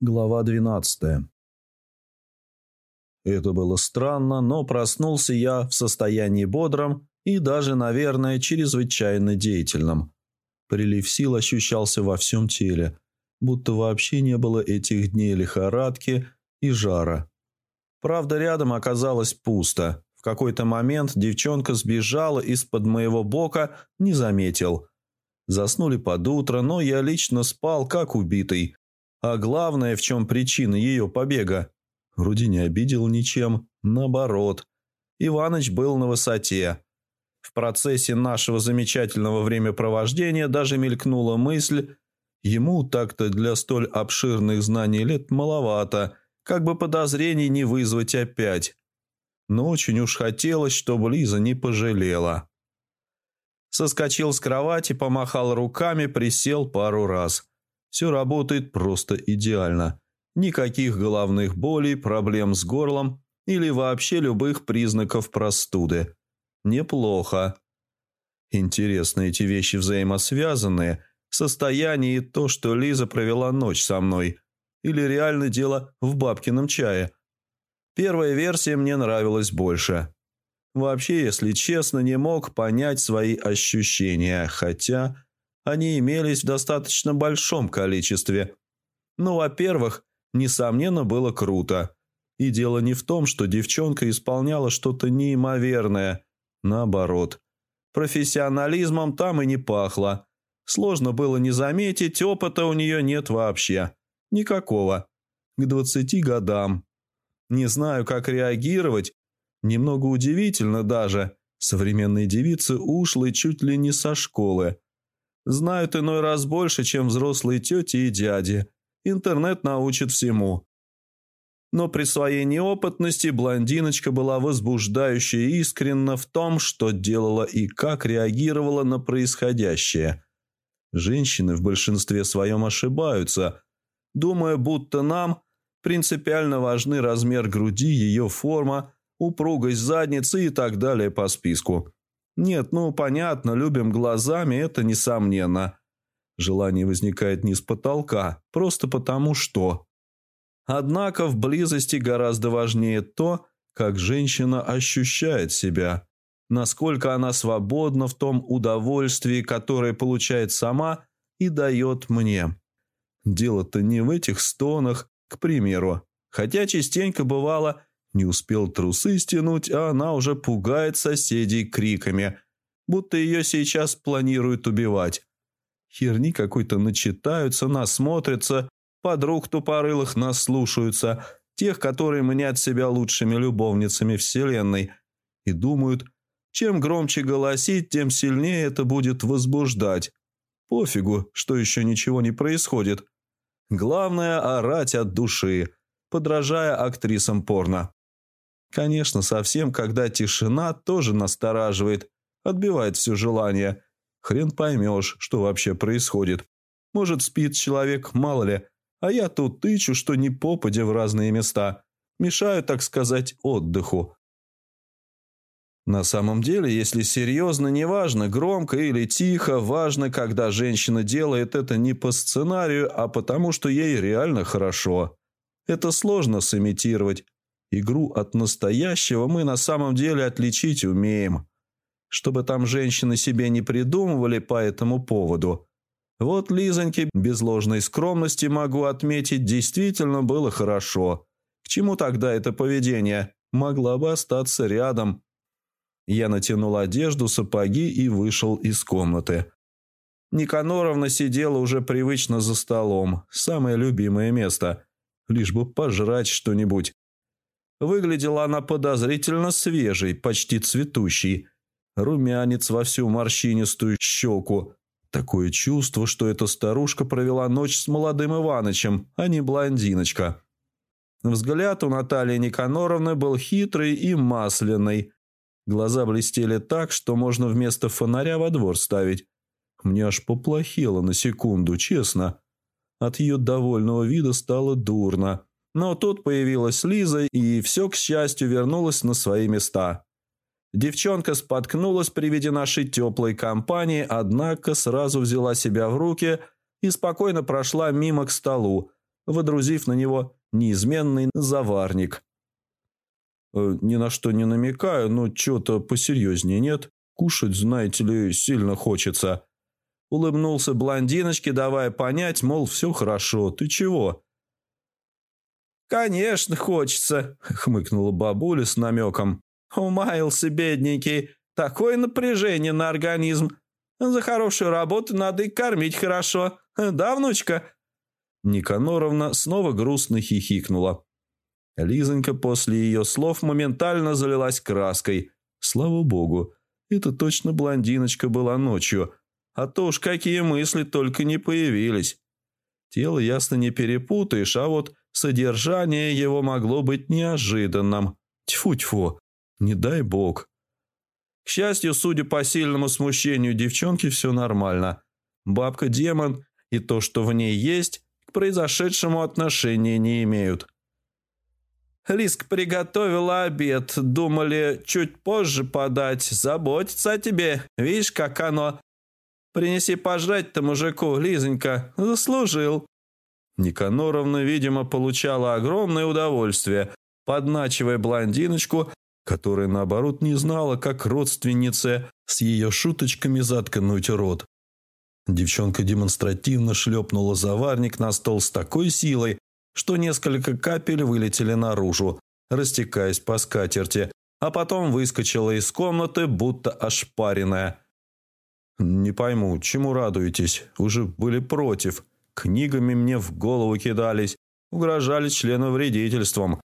Глава двенадцатая. Это было странно, но проснулся я в состоянии бодром и даже, наверное, чрезвычайно деятельном. Прилив сил ощущался во всем теле, будто вообще не было этих дней лихорадки и жара. Правда, рядом оказалось пусто. В какой-то момент девчонка сбежала из-под моего бока, не заметил. Заснули под утро, но я лично спал, как убитый, а главное, в чем причина ее побега? Вроде не обидел ничем, наоборот. Иваныч был на высоте. В процессе нашего замечательного времяпровождения даже мелькнула мысль, ему так-то для столь обширных знаний лет маловато, как бы подозрений не вызвать опять. Но очень уж хотелось, чтобы Лиза не пожалела. Соскочил с кровати, помахал руками, присел пару раз. Все работает просто идеально. Никаких головных болей, проблем с горлом или вообще любых признаков простуды. Неплохо. Интересно, эти вещи взаимосвязанные. Состояние и то, что Лиза провела ночь со мной. Или реально дело в бабкином чае. Первая версия мне нравилась больше. Вообще, если честно, не мог понять свои ощущения, хотя они имелись в достаточно большом количестве. Ну, во-первых, несомненно, было круто. И дело не в том, что девчонка исполняла что-то неимоверное. Наоборот. Профессионализмом там и не пахло. Сложно было не заметить, опыта у нее нет вообще. Никакого. К двадцати годам. Не знаю, как реагировать. Немного удивительно даже. Современные девицы ушли чуть ли не со школы. Знают иной раз больше, чем взрослые тети и дяди. Интернет научит всему. Но при своей неопытности блондиночка была возбуждающая и искренна в том, что делала и как реагировала на происходящее. Женщины в большинстве своем ошибаются, думая, будто нам принципиально важны размер груди, ее форма, упругость задницы и так далее по списку. Нет, ну понятно, любим глазами, это несомненно. Желание возникает не с потолка, просто потому что. Однако в близости гораздо важнее то, как женщина ощущает себя, насколько она свободна в том удовольствии, которое получает сама и дает мне. Дело-то не в этих стонах, к примеру, хотя частенько бывало – не успел трусы стянуть, а она уже пугает соседей криками, будто ее сейчас планируют убивать. Херни какой-то начитаются, насмотрятся, подруг тупорылых наслушаются, тех, которые мнят себя лучшими любовницами вселенной, и думают, чем громче голосить, тем сильнее это будет возбуждать. Пофигу, что еще ничего не происходит. Главное – орать от души, подражая актрисам порно. Конечно, совсем, когда тишина тоже настораживает, отбивает все желание. Хрен поймешь, что вообще происходит. Может, спит человек, мало ли, а я тут тычу, что не попадя в разные места. Мешаю, так сказать, отдыху. На самом деле, если серьезно, неважно, громко или тихо, важно, когда женщина делает это не по сценарию, а потому что ей реально хорошо. Это сложно сымитировать, Игру от настоящего мы на самом деле отличить умеем. Чтобы там женщины себе не придумывали по этому поводу. Вот Лизоньке без ложной скромности могу отметить, действительно было хорошо. К чему тогда это поведение? Могла бы остаться рядом. Я натянул одежду, сапоги и вышел из комнаты. Никаноровна сидела уже привычно за столом, самое любимое место. Лишь бы пожрать что-нибудь. Выглядела она подозрительно свежей, почти цветущей. Румянец во всю морщинистую щеку. Такое чувство, что эта старушка провела ночь с молодым Иванычем, а не блондиночка. Взгляд у Натальи Никаноровны был хитрый и масляный. Глаза блестели так, что можно вместо фонаря во двор ставить. Мне аж поплохело на секунду, честно. От ее довольного вида стало дурно. Но тут появилась Лиза, и все, к счастью, вернулось на свои места. Девчонка споткнулась при виде нашей теплой компании, однако сразу взяла себя в руки и спокойно прошла мимо к столу, водрузив на него неизменный заварник. «Э, «Ни на что не намекаю, но что-то посерьезнее нет. Кушать, знаете ли, сильно хочется». Улыбнулся блондиночке, давая понять, мол, все хорошо, ты чего? «Конечно хочется», — хмыкнула бабуля с намеком. «Умаялся, бедненький. Такое напряжение на организм. За хорошую работу надо и кормить хорошо. Да, внучка?» Никаноровна снова грустно хихикнула. Лизонька после ее слов моментально залилась краской. Слава богу, это точно блондиночка была ночью. А то уж какие мысли только не появились. Тело ясно не перепутаешь, а вот содержание его могло быть неожиданным. Тьфу-тьфу, не дай бог. К счастью, судя по сильному смущению девчонки, все нормально. Бабка-демон и то, что в ней есть, к произошедшему отношения не имеют. Лиск приготовила обед. Думали чуть позже подать. Заботиться о тебе. Видишь, как оно. Принеси пожрать-то мужику, Лизонька. Заслужил. Никаноровна, видимо, получала огромное удовольствие, подначивая блондиночку которая, наоборот, не знала, как родственнице с ее шуточками заткнуть рот. Девчонка демонстративно шлепнула заварник на стол с такой силой, что несколько капель вылетели наружу, растекаясь по скатерти, а потом выскочила из комнаты, будто ошпаренная. «Не пойму, чему радуетесь? Уже были против. Книгами мне в голову кидались, угрожали членовредительством.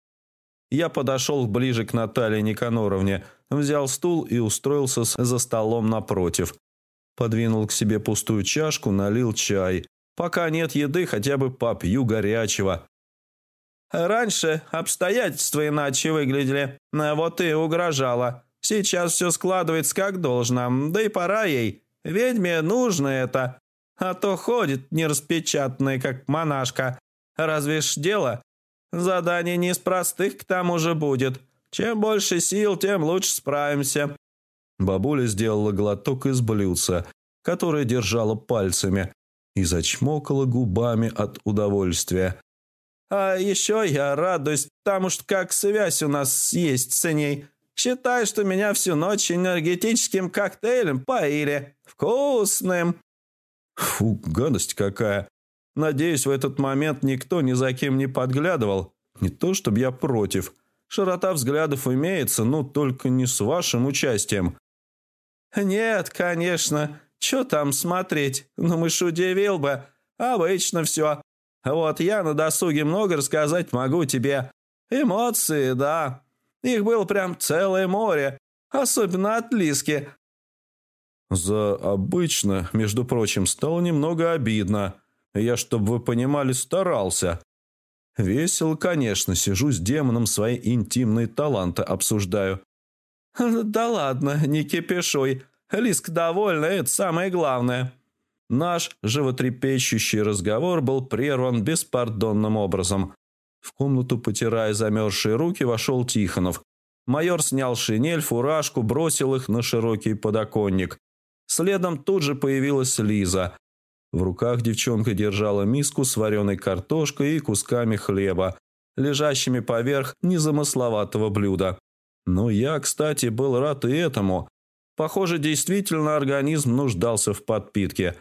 Я подошел ближе к Наталье Никаноровне, взял стул и устроился за столом напротив. Подвинул к себе пустую чашку, налил чай. Пока нет еды, хотя бы попью горячего. Раньше обстоятельства иначе выглядели. Вот и угрожала. Сейчас все складывается как должно. Да и пора ей. Ведьме нужно это. А то ходит нераспечатанная, как монашка. Разве ж дело Задание не из простых к тому же будет. Чем больше сил, тем лучше справимся». Бабуля сделала глоток из блюдца, которое держала пальцами, и зачмокала губами от удовольствия. «А еще я радуюсь, потому что как связь у нас есть с ней. Считай, что меня всю ночь энергетическим коктейлем поили. Вкусным!» «Фу, гадость какая!» Надеюсь, в этот момент никто ни за кем не подглядывал. Не то, чтобы я против. Широта взглядов имеется, но только не с вашим участием. Нет, конечно. Что там смотреть? Ну, мышь удивил бы. Обычно все. Вот я на досуге много рассказать могу тебе. Эмоции, да. Их было прям целое море. Особенно от Лиски. За обычно, между прочим, стало немного обидно. Я, чтобы вы понимали, старался. Весело, конечно, сижу с демоном свои интимные таланты обсуждаю. Да ладно, не кипишуй. Лиск довольна, это самое главное. Наш животрепещущий разговор был прерван беспардонным образом. В комнату, потирая замерзшие руки, вошел Тихонов. Майор снял шинель, фуражку, бросил их на широкий подоконник. Следом тут же появилась Лиза. В руках девчонка держала миску с вареной картошкой и кусками хлеба, лежащими поверх незамысловатого блюда. Но я, кстати, был рад и этому. Похоже, действительно организм нуждался в подпитке.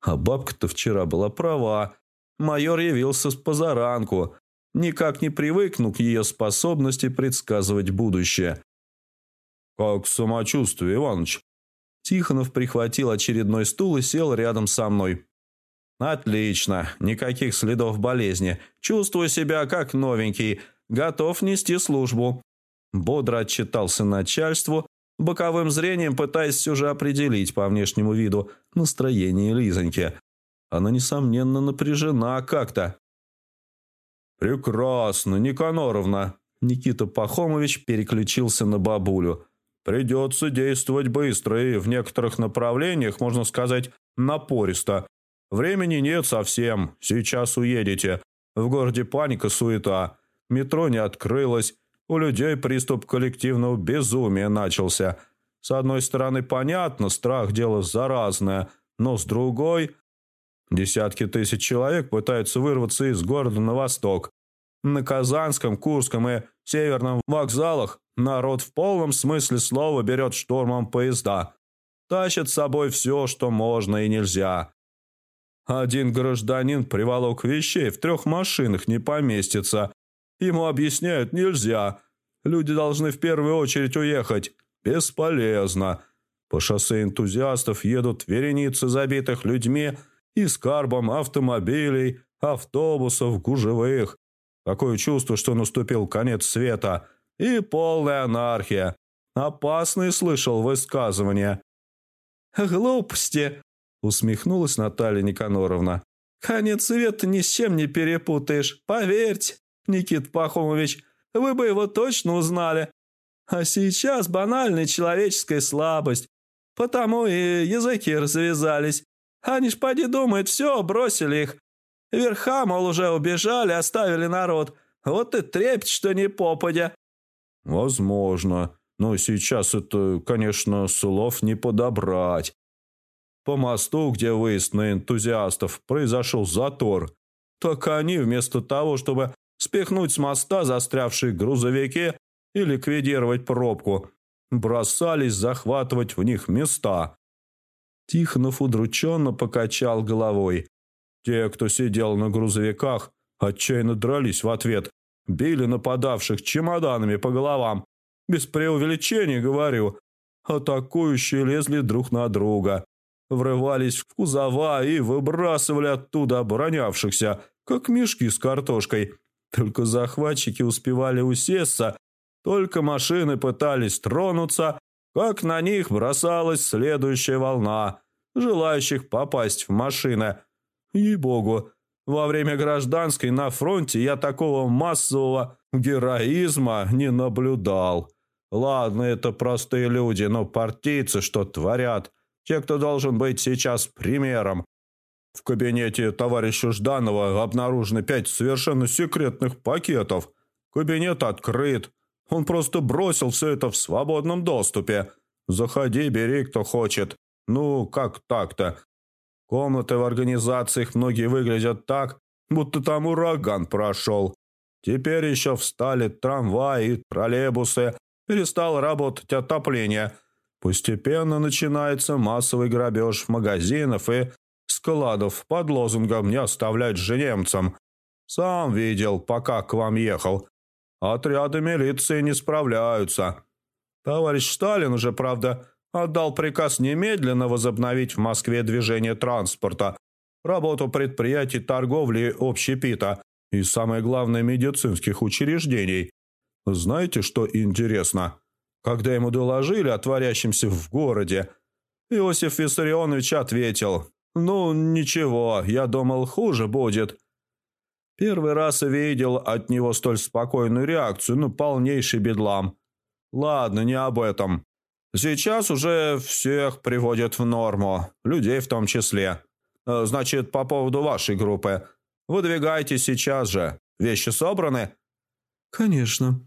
А бабка-то вчера была права. Майор явился с позаранку. Никак не привыкну к ее способности предсказывать будущее. «Как самочувствие, Иваныч?» Тихонов прихватил очередной стул и сел рядом со мной. «Отлично. Никаких следов болезни. Чувствую себя как новенький. Готов нести службу». Бодро отчитался начальству, боковым зрением пытаясь все же определить по внешнему виду настроение Лизоньки. Она, несомненно, напряжена как-то. «Прекрасно, Никаноровна!» Никита Пахомович переключился на бабулю. «Придется действовать быстро и в некоторых направлениях, можно сказать, напористо. Времени нет совсем. Сейчас уедете. В городе паника, суета. Метро не открылось. У людей приступ коллективного безумия начался. С одной стороны, понятно, страх – дело заразное. Но с другой... Десятки тысяч человек пытаются вырваться из города на восток. На Казанском, Курском и Северном вокзалах народ в полном смысле слова берет штурмом поезда. Тащит с собой все, что можно и нельзя. Один гражданин приволок вещей в трех машинах не поместится. Ему объясняют нельзя. Люди должны в первую очередь уехать. Бесполезно. По шоссе энтузиастов едут вереницы забитых людьми и скарбом автомобилей, автобусов, гужевых. Такое чувство, что наступил конец света. И полная анархия. Опасный слышал высказывания. «Глупости!» – усмехнулась Наталья Никаноровна. «Конец света ни с чем не перепутаешь. Поверьте, Никит Пахомович, вы бы его точно узнали. А сейчас банальная человеческая слабость. Потому и языки развязались. Они ж поди думают, все, бросили их. Верха, мол, уже убежали, оставили народ. Вот и трепет, что не попадя». «Возможно. Но сейчас это, конечно, слов не подобрать. По мосту, где выезд на энтузиастов, произошел затор. Так они, вместо того, чтобы спихнуть с моста застрявшие грузовики и ликвидировать пробку, бросались захватывать в них места. Тихонов удрученно покачал головой. Те, кто сидел на грузовиках, отчаянно дрались в ответ, били нападавших чемоданами по головам. Без преувеличения говорю. Атакующие лезли друг на друга, врывались в кузова и выбрасывали оттуда оборонявшихся, как мешки с картошкой. Только захватчики успевали усесться, только машины пытались тронуться, как на них бросалась следующая волна, желающих попасть в машины. Ей-богу, во время гражданской на фронте я такого массового героизма не наблюдал. Ладно, это простые люди, но партийцы что творят? Те, кто должен быть сейчас примером. В кабинете товарища Жданова обнаружены пять совершенно секретных пакетов. Кабинет открыт. Он просто бросил все это в свободном доступе. Заходи, бери, кто хочет. Ну, как так-то? Комнаты в организациях многие выглядят так, будто там ураган прошел. Теперь еще встали трамваи троллейбусы, перестало работать отопление. Постепенно начинается массовый грабеж магазинов и складов под лозунгом «Не оставлять же немцам». Сам видел, пока к вам ехал. Отряды милиции не справляются. Товарищ Сталин уже, правда, отдал приказ немедленно возобновить в Москве движение транспорта, работу предприятий торговли общепита и, самое главное, медицинских учреждений. Знаете, что интересно? Когда ему доложили о творящемся в городе, Иосиф Виссарионович ответил, «Ну, ничего, я думал, хуже будет». Первый раз видел от него столь спокойную реакцию, ну, полнейший бедлам. Ладно, не об этом. Сейчас уже всех приводят в норму, людей в том числе. Э, значит, по поводу вашей группы. Выдвигайте сейчас же. Вещи собраны? Конечно.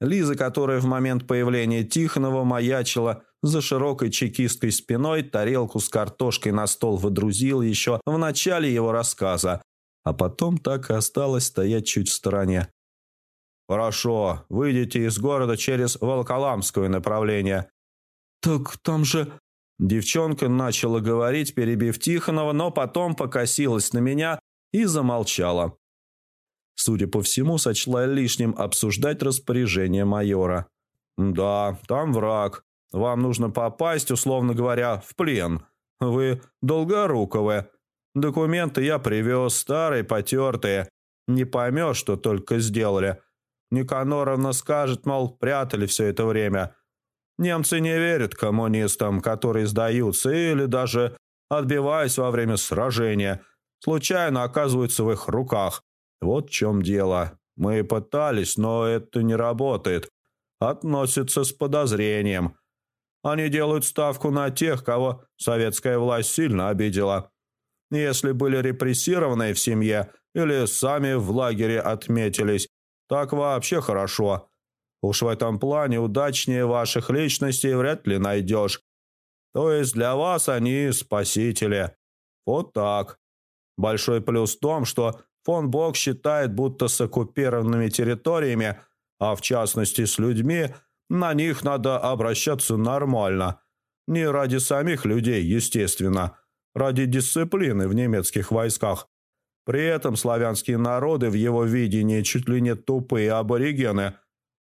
Лиза, которая в момент появления Тихонова маячила за широкой чекистской спиной, тарелку с картошкой на стол выдрузила еще в начале его рассказа, а потом так и осталась стоять чуть в стороне. «Хорошо, выйдите из города через Волоколамское направление». «Так там же...» Девчонка начала говорить, перебив Тихонова, но потом покосилась на меня и замолчала. Судя по всему, сочла лишним обсуждать распоряжение майора. «Да, там враг. Вам нужно попасть, условно говоря, в плен. Вы долгоруковы. Документы я привез, старые, потертые. Не поймешь, что только сделали. Никаноровна скажет, мол, прятали все это время. Немцы не верят коммунистам, которые сдаются или даже, отбиваясь во время сражения, случайно оказываются в их руках. Вот в чем дело. Мы пытались, но это не работает. Относятся с подозрением. Они делают ставку на тех, кого советская власть сильно обидела. Если были репрессированы в семье или сами в лагере отметились, так вообще хорошо. Уж в этом плане удачнее ваших личностей вряд ли найдешь. То есть для вас они спасители. Вот так. Большой плюс в том, что фон Бок считает, будто с оккупированными территориями, а в частности с людьми, на них надо обращаться нормально. Не ради самих людей, естественно, ради дисциплины в немецких войсках. При этом славянские народы в его видении чуть ли не тупые аборигены.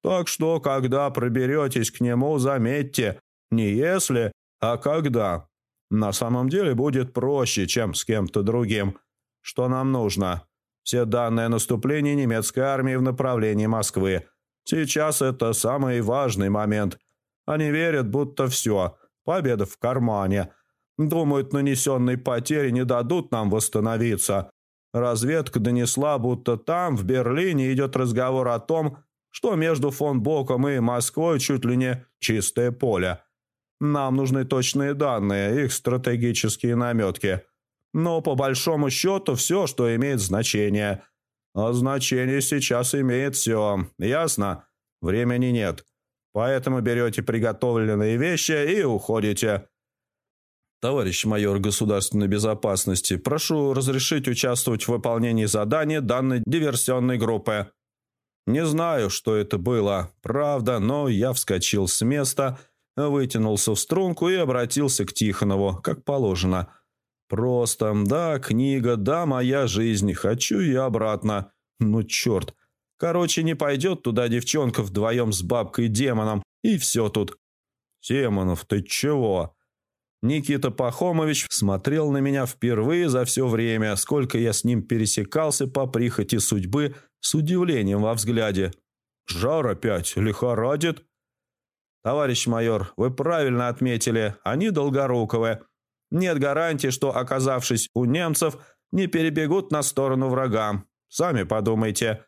Так что, когда проберетесь к нему, заметьте, не если, а когда. На самом деле будет проще, чем с кем-то другим. Что нам нужно? Все данные наступления немецкой армии в направлении Москвы. Сейчас это самый важный момент. Они верят, будто все, победа в кармане. Думают, нанесенные потери не дадут нам восстановиться. Разведка донесла, будто там, в Берлине, идет разговор о том, что между фон Боком и Москвой чуть ли не чистое поле. Нам нужны точные данные, их стратегические наметки. Но по большому счету все, что имеет значение. А значение сейчас имеет все. Ясно? Времени нет. Поэтому берете приготовленные вещи и уходите. Товарищ майор государственной безопасности, прошу разрешить участвовать в выполнении задания данной диверсионной группы. Не знаю, что это было, правда, но я вскочил с места вытянулся в струнку и обратился к Тихонову, как положено. «Просто, да, книга, да, моя жизнь, хочу и обратно. Ну, черт. Короче, не пойдет туда девчонка вдвоем с бабкой-демоном, и все тут». «Демонов, ты чего?» Никита Пахомович смотрел на меня впервые за все время, сколько я с ним пересекался по прихоти судьбы с удивлением во взгляде. «Жар опять лихорадит?» «Товарищ майор, вы правильно отметили, они долгоруковые. Нет гарантии, что, оказавшись у немцев, не перебегут на сторону врага. Сами подумайте».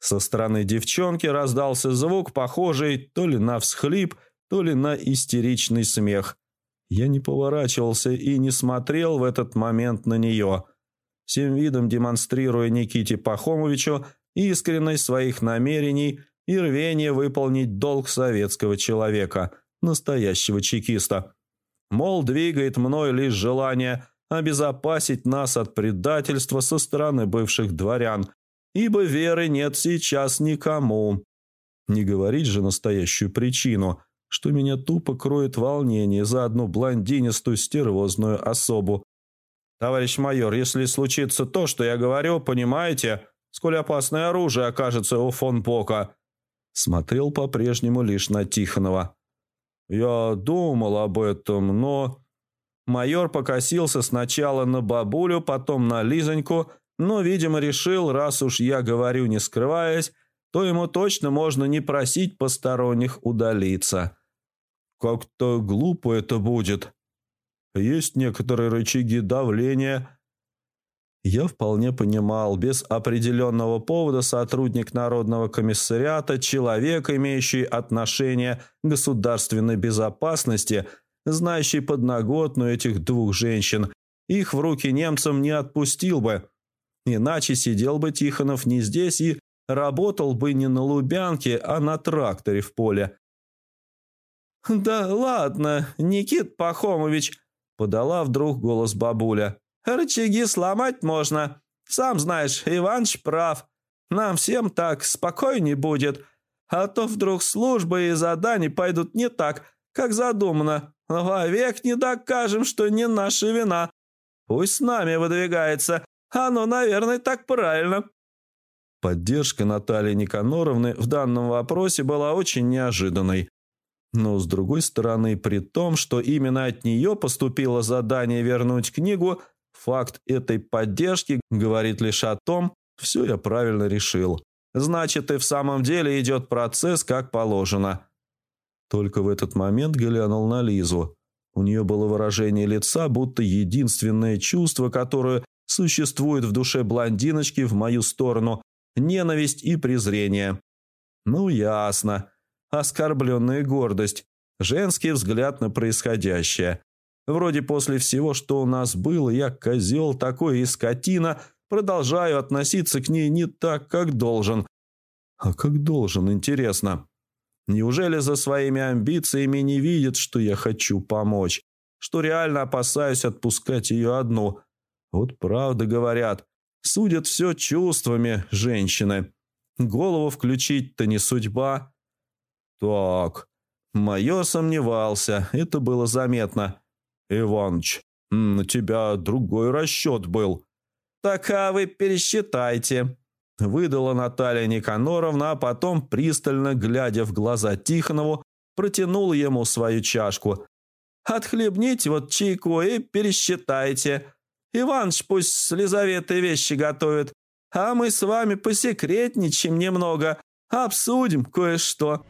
Со стороны девчонки раздался звук, похожий то ли на всхлип, то ли на истеричный смех. Я не поворачивался и не смотрел в этот момент на нее, всем видом демонстрируя Никите Пахомовичу искренность своих намерений – и рвение выполнить долг советского человека, настоящего чекиста. Мол, двигает мной лишь желание обезопасить нас от предательства со стороны бывших дворян, ибо веры нет сейчас никому. Не говорить же настоящую причину, что меня тупо кроет волнение за одну блондинистую стервозную особу. Товарищ майор, если случится то, что я говорю, понимаете, сколь опасное оружие окажется у фон Бока, смотрел по-прежнему лишь на Тихонова. «Я думал об этом, но...» Майор покосился сначала на бабулю, потом на Лизоньку, но, видимо, решил, раз уж я говорю не скрываясь, то ему точно можно не просить посторонних удалиться. Как-то глупо это будет. Есть некоторые рычаги давления, я вполне понимал, без определенного повода сотрудник Народного комиссариата, человек, имеющий отношение к государственной безопасности, знающий подноготную этих двух женщин, их в руки немцам не отпустил бы. Иначе сидел бы Тихонов не здесь и работал бы не на Лубянке, а на тракторе в поле. «Да ладно, Никит Пахомович», – подала вдруг голос бабуля. Рычаги сломать можно. Сам знаешь, Иванч прав. Нам всем так спокойней будет. А то вдруг службы и задания пойдут не так, как задумано. Вовек не докажем, что не наша вина. Пусть с нами выдвигается. Оно, наверное, так правильно». Поддержка Натальи Никаноровны в данном вопросе была очень неожиданной. Но, с другой стороны, при том, что именно от нее поступило задание вернуть книгу, Факт этой поддержки говорит лишь о том, все я правильно решил. Значит, и в самом деле идет процесс как положено. Только в этот момент глянул на Лизу. У нее было выражение лица, будто единственное чувство, которое существует в душе блондиночки в мою сторону – ненависть и презрение. Ну, ясно. Оскорбленная гордость. Женский взгляд на происходящее. Вроде после всего, что у нас было, я козел такой и скотина, продолжаю относиться к ней не так, как должен. А как должен, интересно. Неужели за своими амбициями не видит, что я хочу помочь? Что реально опасаюсь отпускать ее одну? Вот правда говорят, судят все чувствами женщины. Голову включить-то не судьба. Так, майор сомневался, это было заметно. Иваныч, на тебя другой расчет был. Так а вы пересчитайте. Выдала Наталья Никаноровна, а потом, пристально глядя в глаза Тихонову, протянула ему свою чашку. «Отхлебните вот чайку и пересчитайте. Иваныч пусть с Лизаветой вещи готовит, а мы с вами посекретничаем немного, обсудим кое-что».